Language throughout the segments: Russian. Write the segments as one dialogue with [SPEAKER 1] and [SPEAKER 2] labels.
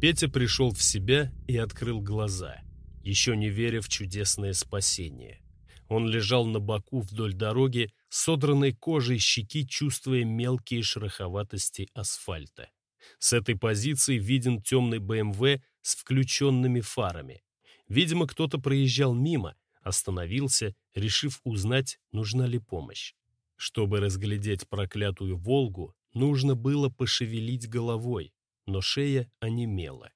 [SPEAKER 1] Петя пришел в себя и открыл глаза, еще не веря в чудесное спасение. Он лежал на боку вдоль дороги, содранной кожей щеки, чувствуя мелкие шероховатости асфальта. С этой позиции виден темный БМВ с включенными фарами. Видимо, кто-то проезжал мимо, остановился, решив узнать, нужна ли помощь. Чтобы разглядеть проклятую «Волгу», нужно было пошевелить головой, но шея онемела.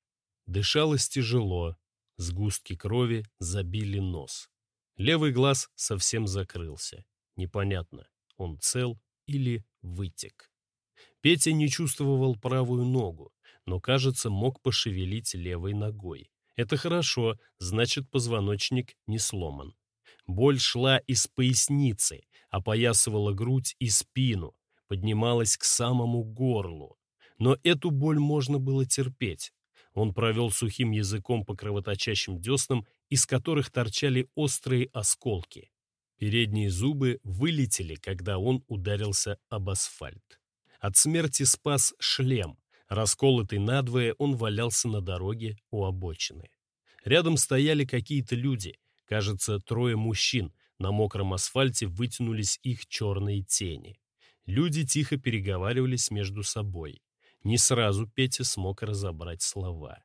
[SPEAKER 1] Дышалось тяжело, сгустки крови забили нос. Левый глаз совсем закрылся. Непонятно, он цел или вытек. Петя не чувствовал правую ногу, но, кажется, мог пошевелить левой ногой. Это хорошо, значит, позвоночник не сломан. Боль шла из поясницы, опоясывала грудь и спину, поднималась к самому горлу. Но эту боль можно было терпеть. Он провел сухим языком по кровоточащим деснам, из которых торчали острые осколки. Передние зубы вылетели, когда он ударился об асфальт. От смерти спас шлем. Расколотый надвое, он валялся на дороге у обочины. Рядом стояли какие-то люди, кажется, трое мужчин. На мокром асфальте вытянулись их черные тени. Люди тихо переговаривались между собой. Не сразу Петя смог разобрать слова.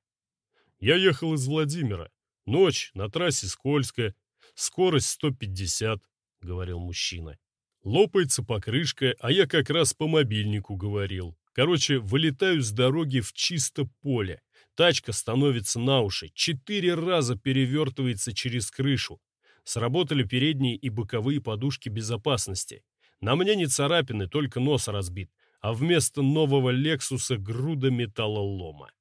[SPEAKER 1] «Я ехал из Владимира. Ночь, на трассе скользкая. Скорость 150», — говорил мужчина. «Лопается покрышка, а я как раз по мобильнику говорил. Короче, вылетаю с дороги в чисто поле. Тачка становится на уши, четыре раза перевертывается через крышу. Сработали передние и боковые подушки безопасности. На мне не царапины, только нос разбит, а вместо нового «Лексуса» груда металлолома.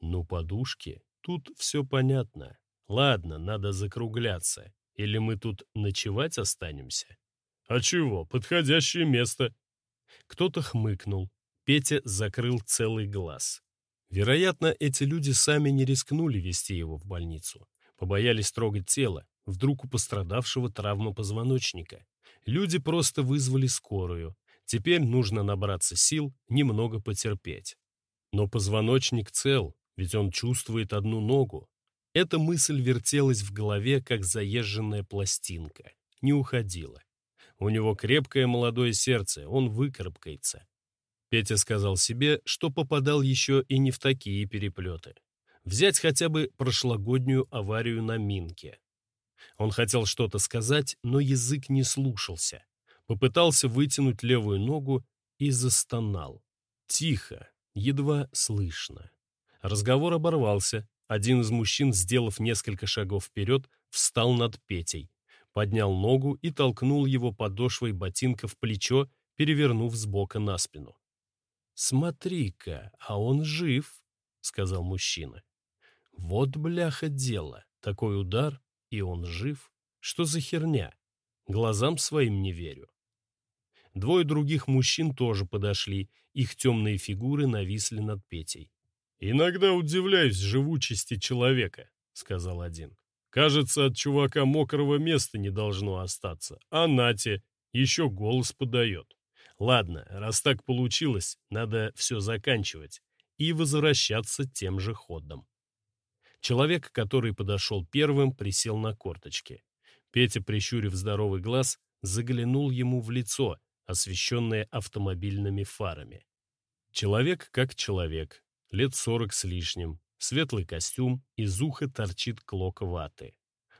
[SPEAKER 1] Ну, подушки, тут все понятно. Ладно, надо закругляться. Или мы тут ночевать останемся? А чего, подходящее место. Кто-то хмыкнул. Петя закрыл целый глаз. Вероятно, эти люди сами не рискнули вести его в больницу. Побоялись трогать тело. Вдруг у пострадавшего травма позвоночника. Люди просто вызвали скорую. Теперь нужно набраться сил, немного потерпеть. Но позвоночник цел, ведь он чувствует одну ногу. Эта мысль вертелась в голове, как заезженная пластинка. Не уходила. У него крепкое молодое сердце, он выкарабкается. Петя сказал себе, что попадал еще и не в такие переплеты. Взять хотя бы прошлогоднюю аварию на Минке. Он хотел что-то сказать, но язык не слушался. Попытался вытянуть левую ногу и застонал. Тихо, едва слышно. Разговор оборвался. Один из мужчин, сделав несколько шагов вперед, встал над Петей, поднял ногу и толкнул его подошвой ботинка в плечо, перевернув с на спину. «Смотри-ка, а он жив», — сказал мужчина. «Вот бляха дело, такой удар, и он жив. Что за херня? Глазам своим не верю». Двое других мужчин тоже подошли, их темные фигуры нависли над Петей. «Иногда удивляюсь живучести человека», — сказал один. «Кажется, от чувака мокрого места не должно остаться, а Нате еще голос подает. Ладно, раз так получилось, надо все заканчивать и возвращаться тем же ходом». Человек, который подошел первым, присел на корточки. Петя, прищурив здоровый глаз, заглянул ему в лицо освещенные автомобильными фарами. Человек как человек, лет сорок с лишним, светлый костюм, из уха торчит клок ваты.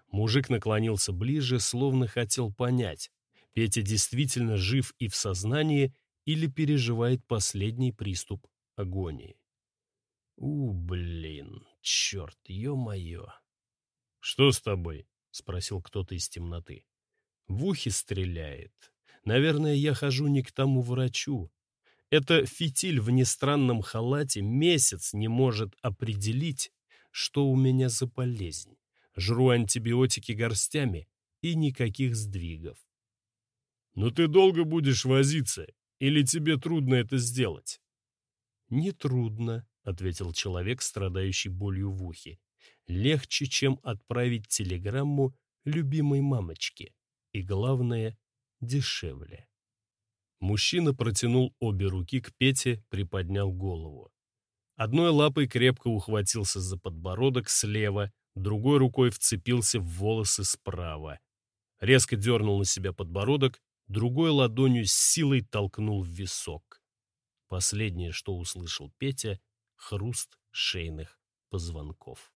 [SPEAKER 1] Мужик наклонился ближе, словно хотел понять, Петя действительно жив и в сознании или переживает последний приступ агонии. «У, блин, черт, ё-моё!» «Что с тобой?» — спросил кто-то из темноты. «В ухе стреляет. Наверное, я хожу не к тому врачу. Это фитиль в нестранном халате месяц не может определить, что у меня за болезнь. Жру антибиотики горстями и никаких сдвигов. «Но ты долго будешь возиться, или тебе трудно это сделать?» «Не трудно», — ответил человек, страдающий болью в ухе. «Легче, чем отправить телеграмму любимой мамочке. И главное, дешевле. Мужчина протянул обе руки к Пете, приподнял голову. Одной лапой крепко ухватился за подбородок слева, другой рукой вцепился в волосы справа. Резко дернул на себя подбородок, другой ладонью с силой толкнул в висок. Последнее, что услышал Петя — хруст шейных позвонков.